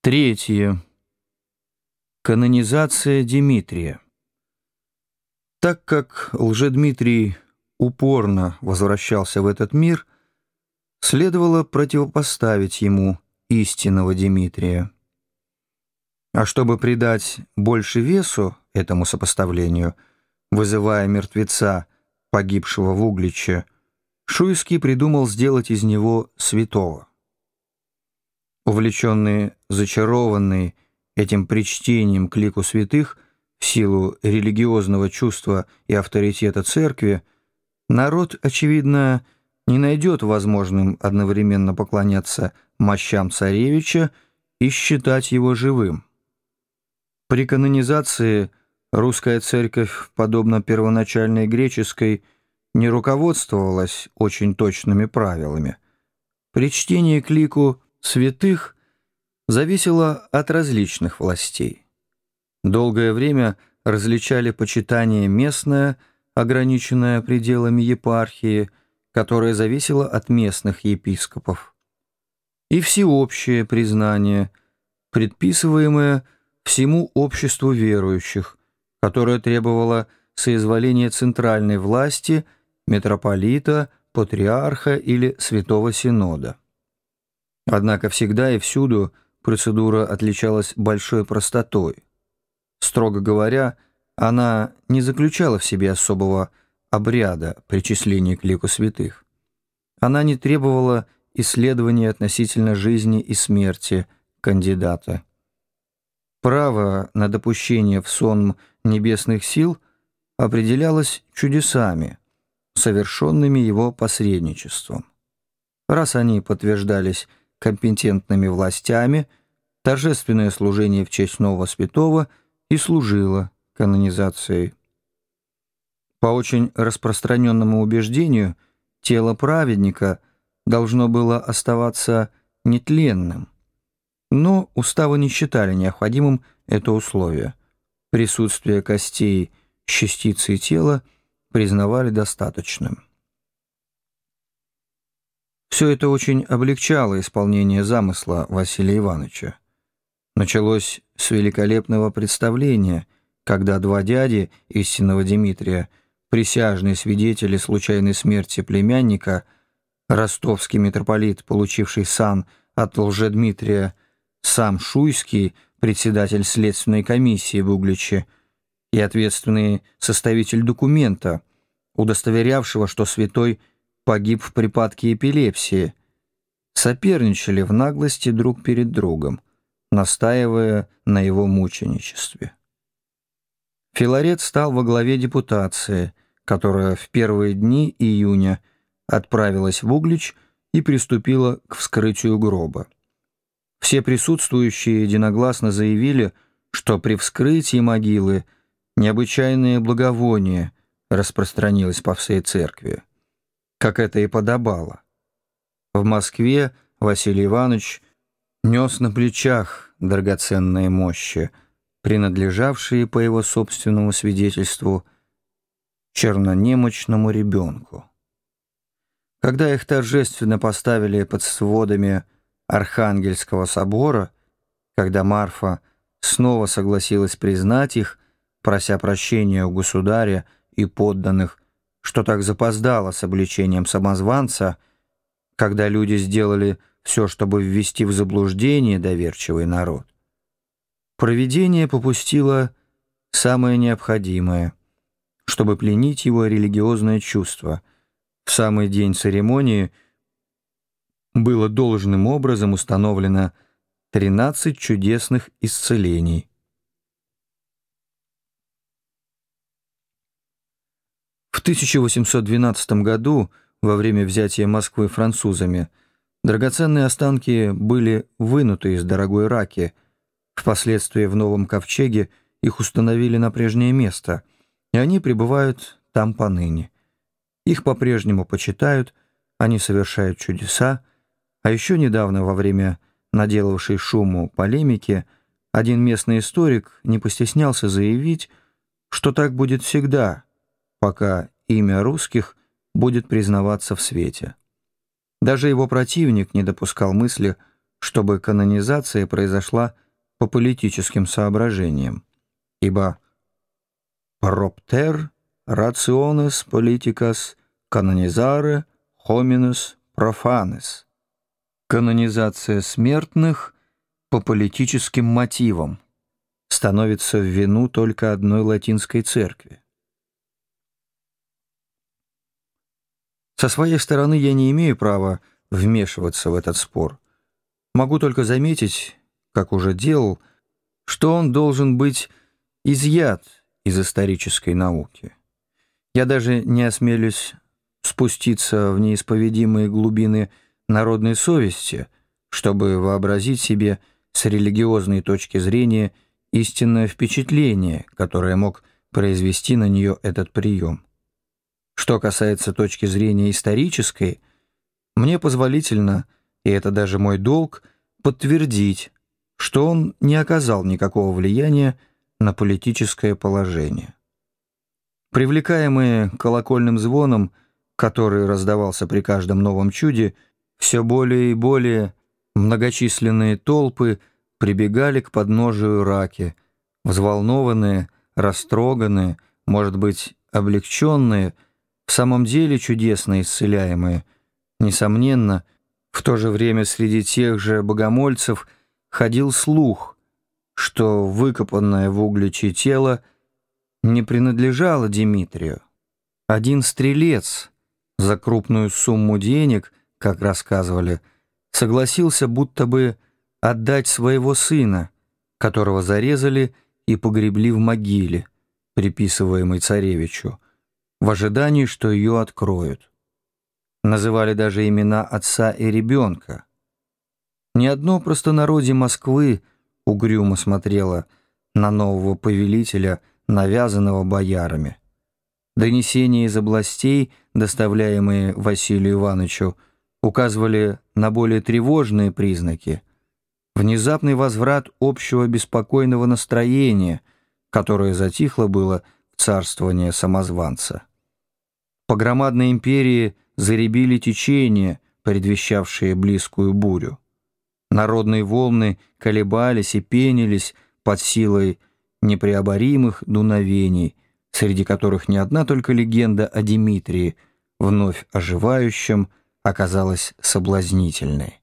Третье. Канонизация Димитрия. Так как Лжедмитрий упорно возвращался в этот мир, следовало противопоставить ему истинного Димитрия. А чтобы придать больше весу этому сопоставлению, вызывая мертвеца, погибшего в Угличе, Шуйский придумал сделать из него святого. Увлеченные, зачарованные этим причтением к лику святых в силу религиозного чувства и авторитета церкви, народ, очевидно, не найдет возможным одновременно поклоняться мощам царевича и считать его живым. При канонизации русская церковь, подобно первоначальной греческой, не руководствовалась очень точными правилами. При чтении к лику святых зависело от различных властей. Долгое время различали почитание местное, ограниченное пределами епархии, которое зависело от местных епископов, и всеобщее признание, предписываемое всему обществу верующих, которое требовало соизволения центральной власти, митрополита, патриарха или святого синода. Однако всегда и всюду процедура отличалась большой простотой. Строго говоря, она не заключала в себе особого обряда причисления к лику святых. Она не требовала исследования относительно жизни и смерти кандидата. Право на допущение в сон небесных сил определялось чудесами, совершенными его посредничеством. Раз они подтверждались компетентными властями, торжественное служение в честь нового святого и служило канонизацией. По очень распространенному убеждению, тело праведника должно было оставаться нетленным, но уставы не считали необходимым это условие. Присутствие костей, частицы тела признавали достаточным. Все это очень облегчало исполнение замысла Василия Ивановича. Началось с великолепного представления, когда два дяди истинного Дмитрия, присяжные свидетели случайной смерти племянника, ростовский митрополит, получивший сан от лжедмитрия, сам Шуйский, председатель следственной комиссии в Угличе, и ответственный составитель документа, удостоверявшего, что святой – погиб в припадке эпилепсии, соперничали в наглости друг перед другом, настаивая на его мученичестве. Филарет стал во главе депутации, которая в первые дни июня отправилась в Углич и приступила к вскрытию гроба. Все присутствующие единогласно заявили, что при вскрытии могилы необычайное благовоние распространилось по всей церкви как это и подобало. В Москве Василий Иванович нес на плечах драгоценные мощи, принадлежавшие, по его собственному свидетельству, чернонемочному ребенку. Когда их торжественно поставили под сводами Архангельского собора, когда Марфа снова согласилась признать их, прося прощения у государя и подданных что так запоздало с обличением самозванца, когда люди сделали все, чтобы ввести в заблуждение доверчивый народ. Провидение попустило самое необходимое, чтобы пленить его религиозное чувство. В самый день церемонии было должным образом установлено 13 чудесных исцелений, В 1812 году, во время взятия Москвы французами, драгоценные останки были вынуты из дорогой раки. Впоследствии в Новом Ковчеге их установили на прежнее место, и они пребывают там поныне. Их по-прежнему почитают, они совершают чудеса, а еще недавно, во время наделавшей шуму полемики, один местный историк не постеснялся заявить, что так будет всегда — пока имя русских будет признаваться в свете. Даже его противник не допускал мысли, чтобы канонизация произошла по политическим соображениям, ибо «propter rationes politicas canonizare homines profanes» канонизация смертных по политическим мотивам становится в вину только одной латинской церкви. Со своей стороны я не имею права вмешиваться в этот спор. Могу только заметить, как уже делал, что он должен быть изъят из исторической науки. Я даже не осмелюсь спуститься в неисповедимые глубины народной совести, чтобы вообразить себе с религиозной точки зрения истинное впечатление, которое мог произвести на нее этот прием. Что касается точки зрения исторической, мне позволительно, и это даже мой долг, подтвердить, что он не оказал никакого влияния на политическое положение. Привлекаемые колокольным звоном, который раздавался при каждом новом чуде, все более и более многочисленные толпы прибегали к подножию раки, взволнованные, растроганные, может быть, облегченные – в самом деле чудесно исцеляемые. Несомненно, в то же время среди тех же богомольцев ходил слух, что выкопанное в угличе тело не принадлежало Дмитрию. Один стрелец за крупную сумму денег, как рассказывали, согласился будто бы отдать своего сына, которого зарезали и погребли в могиле, приписываемой царевичу, в ожидании, что ее откроют. Называли даже имена отца и ребенка. Ни одно простонародье Москвы угрюмо смотрело на нового повелителя, навязанного боярами. Донесения из областей, доставляемые Василию Ивановичу, указывали на более тревожные признаки. Внезапный возврат общего беспокойного настроения, которое затихло было в царствование самозванца. По громадной империи заребили течения, предвещавшие близкую бурю. Народные волны колебались и пенились под силой непреоборимых дуновений, среди которых не одна только легенда о Димитрии, вновь оживающем, оказалась соблазнительной.